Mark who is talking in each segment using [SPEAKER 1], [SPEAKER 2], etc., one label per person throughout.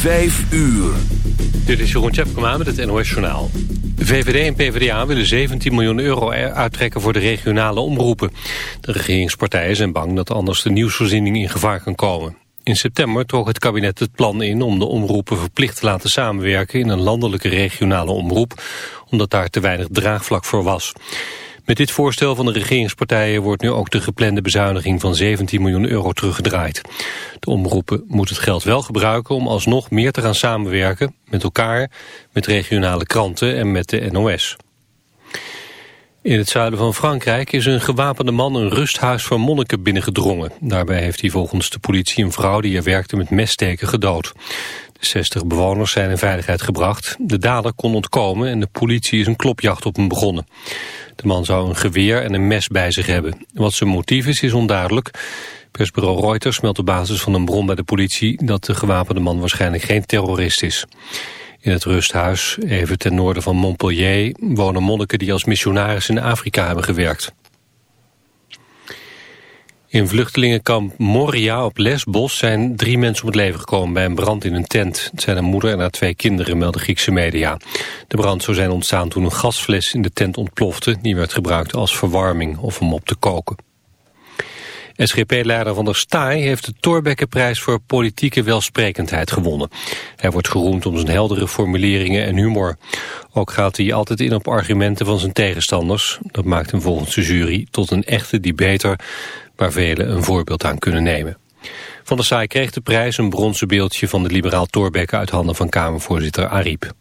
[SPEAKER 1] Vijf uur.
[SPEAKER 2] Dit is Jeroen Tjepkema met het NOS Journaal. VVD en PvdA willen 17 miljoen euro uittrekken voor de regionale omroepen. De regeringspartijen zijn bang dat anders de nieuwsvoorziening in gevaar kan komen. In september trok het kabinet het plan in om de omroepen verplicht te laten samenwerken in een landelijke regionale omroep, omdat daar te weinig draagvlak voor was. Met dit voorstel van de regeringspartijen wordt nu ook de geplande bezuiniging van 17 miljoen euro teruggedraaid. De omroepen moeten het geld wel gebruiken om alsnog meer te gaan samenwerken met elkaar, met regionale kranten en met de NOS. In het zuiden van Frankrijk is een gewapende man een rusthuis voor monniken binnengedrongen. Daarbij heeft hij volgens de politie een vrouw die er werkte met messteken gedood. De 60 bewoners zijn in veiligheid gebracht. De dader kon ontkomen en de politie is een klopjacht op hem begonnen. De man zou een geweer en een mes bij zich hebben. Wat zijn motief is, is onduidelijk. Persbureau Reuters meldt op basis van een bron bij de politie... dat de gewapende man waarschijnlijk geen terrorist is. In het rusthuis, even ten noorden van Montpellier... wonen monniken die als missionaris in Afrika hebben gewerkt. In vluchtelingenkamp Moria op Lesbos zijn drie mensen om het leven gekomen bij een brand in een tent. Het zijn een moeder en haar twee kinderen, melden Griekse media. De brand zou zijn ontstaan toen een gasfles in de tent ontplofte. Die werd gebruikt als verwarming of om op te koken. SGP-leider Van der Staaij heeft de Torbekkenprijs voor politieke welsprekendheid gewonnen. Hij wordt geroemd om zijn heldere formuleringen en humor. Ook gaat hij altijd in op argumenten van zijn tegenstanders. Dat maakt hem volgens de jury tot een echte debater waar velen een voorbeeld aan kunnen nemen. Van der Staaij kreeg de prijs een bronzen beeldje van de liberaal Thorbecke uit handen van Kamervoorzitter Ariep.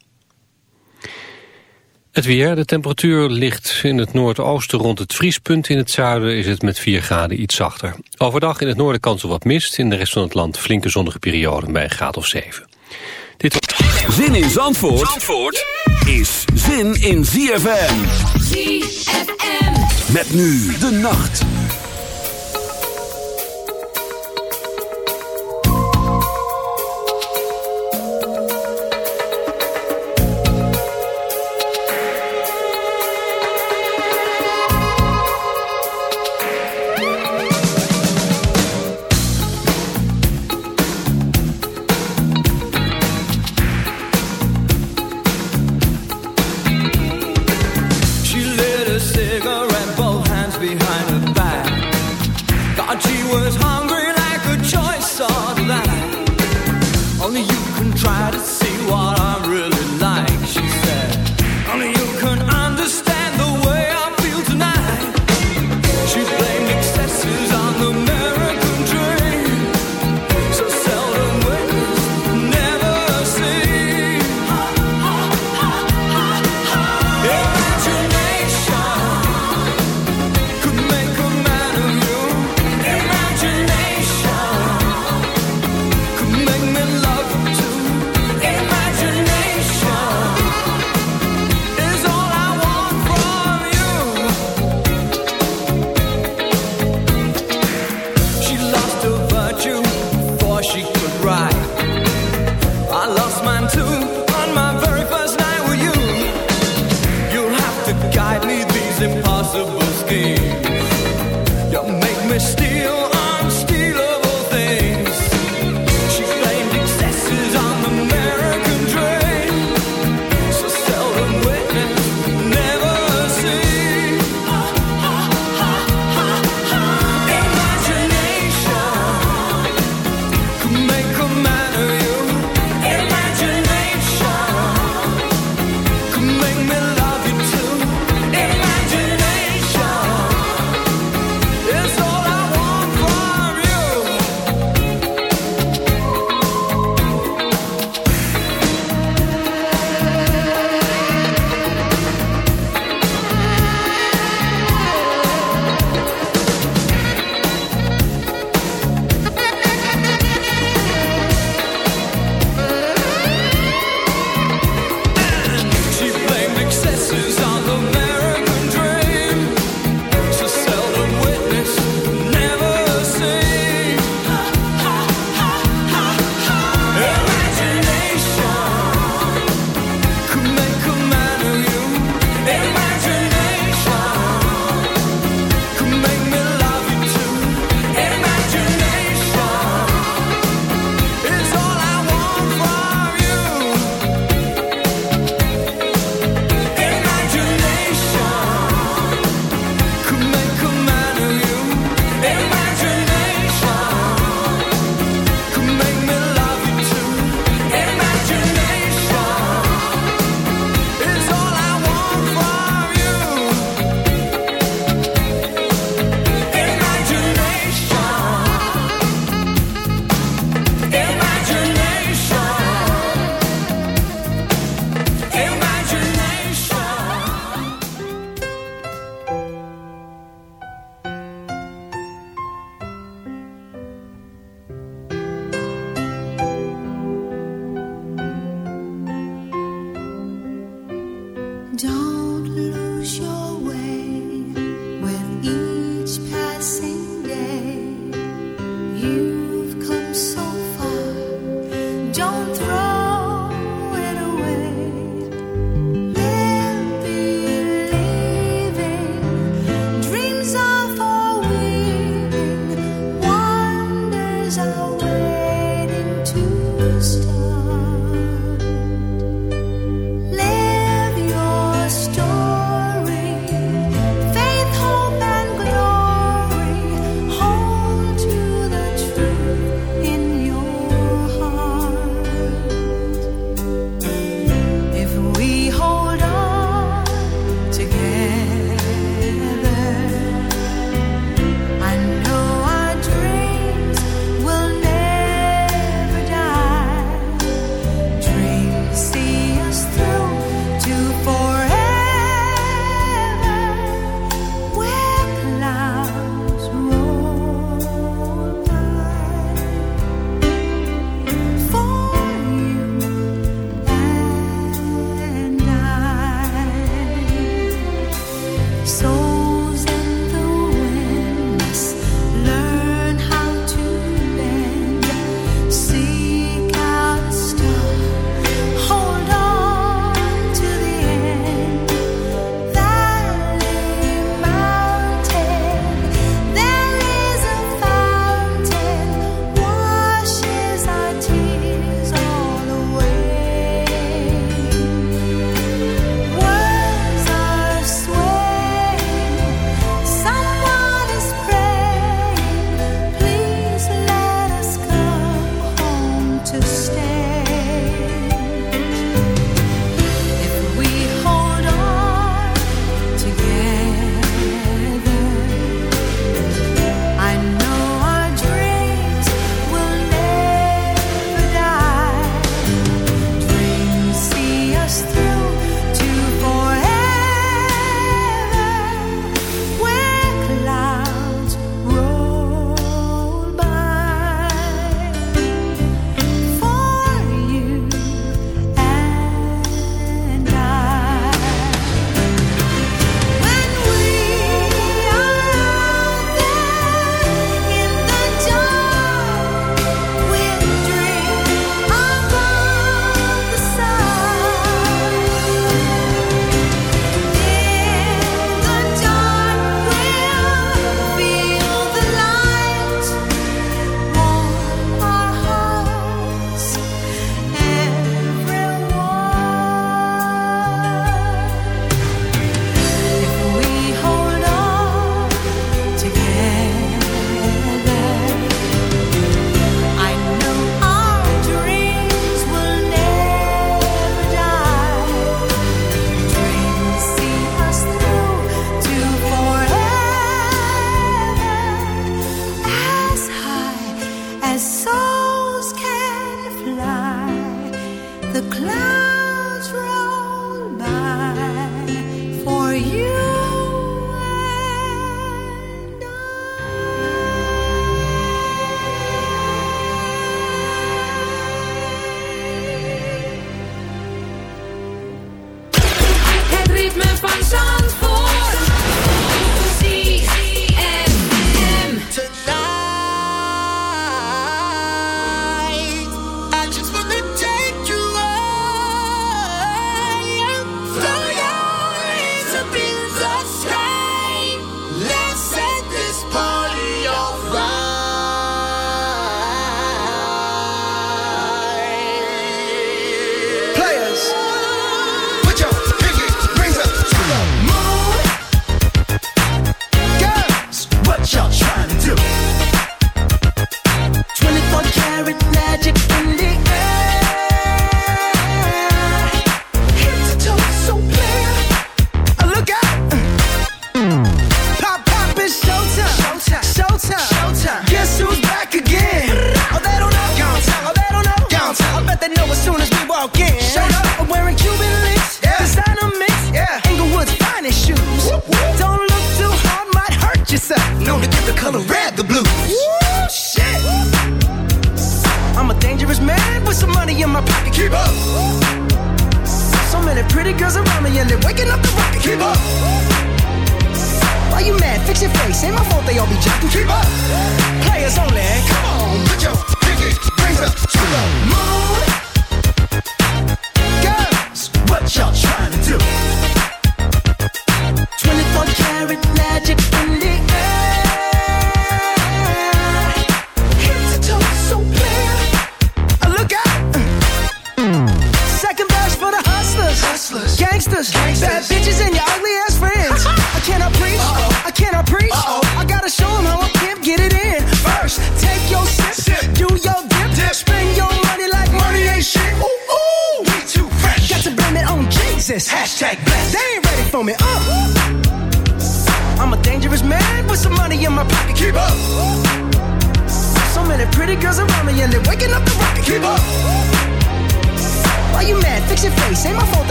[SPEAKER 2] Het weer, de temperatuur ligt in het noordoosten rond het vriespunt. In het zuiden is het met 4 graden iets zachter. Overdag in het noorden kans op wat mist. In de rest van het land flinke zonnige periode bij een graad of 7.
[SPEAKER 1] Dit... Zin in Zandvoort, Zandvoort is zin in ZFM. ZFM. Met nu de nacht.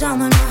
[SPEAKER 3] Domino.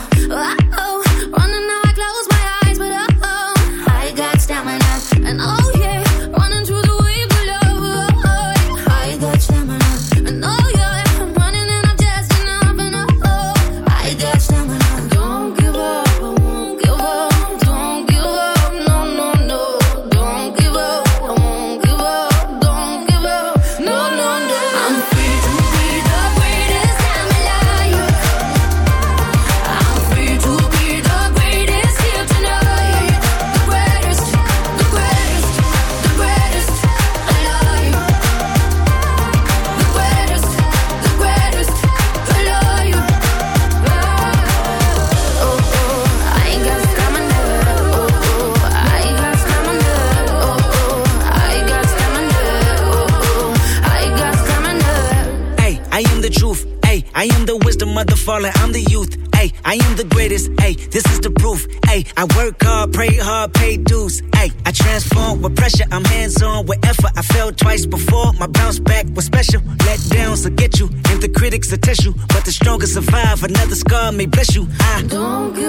[SPEAKER 3] love me,
[SPEAKER 4] bless you. I
[SPEAKER 5] don't give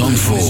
[SPEAKER 6] Zandvoort.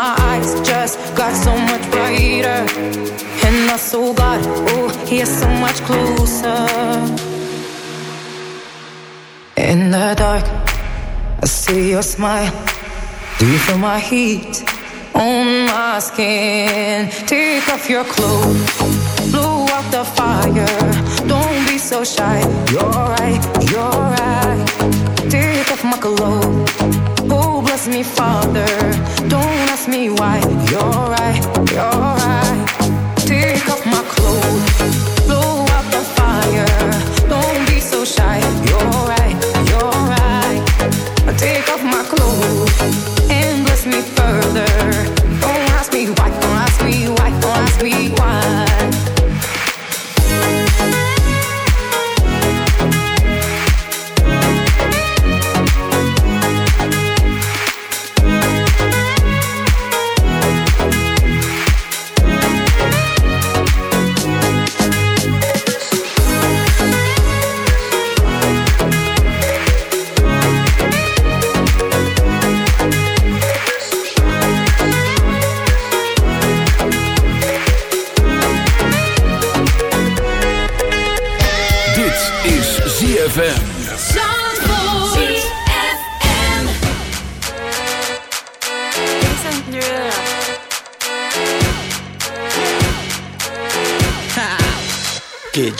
[SPEAKER 7] My eyes just got so much brighter. And saw God, oh, he's so much closer. In the dark, I see your smile. Do you feel my heat on my skin? Take off your clothes, blow out the fire. Don't be so shy. You're right, you're right. Take off my clothes. Bless me, Father. Don't ask me why. You're right, you're right. Take off my clothes, blow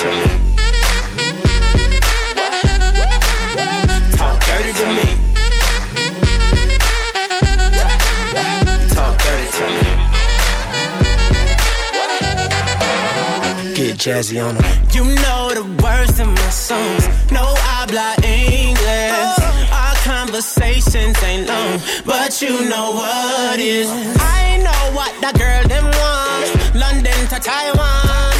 [SPEAKER 3] To me. Talk dirty to me. Talk dirty to me. Get jazzy on them. You know the words in my songs. No I habla English. Oh. Our conversations ain't long, but you know what is. I know what that girl them want. London to Taiwan.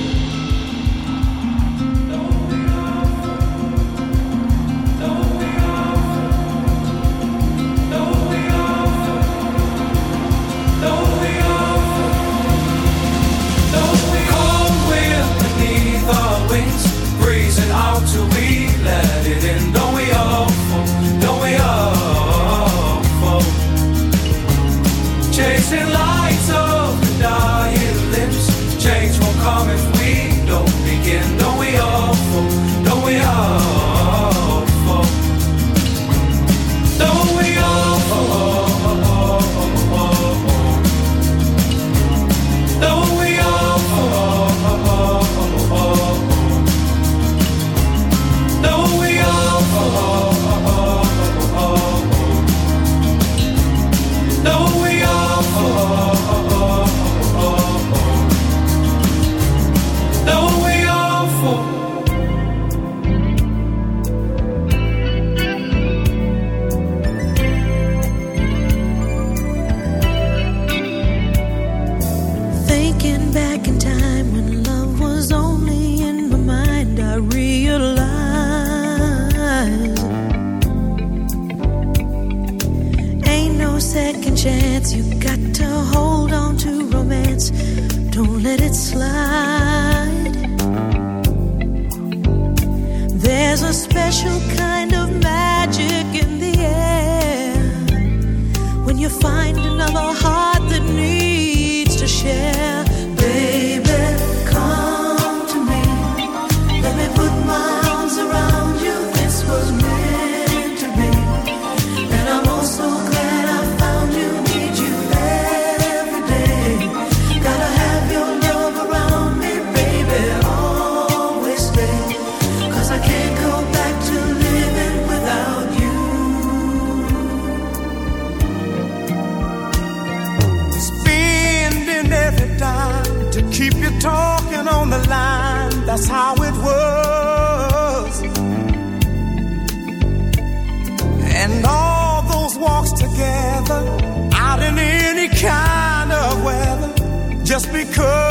[SPEAKER 8] Just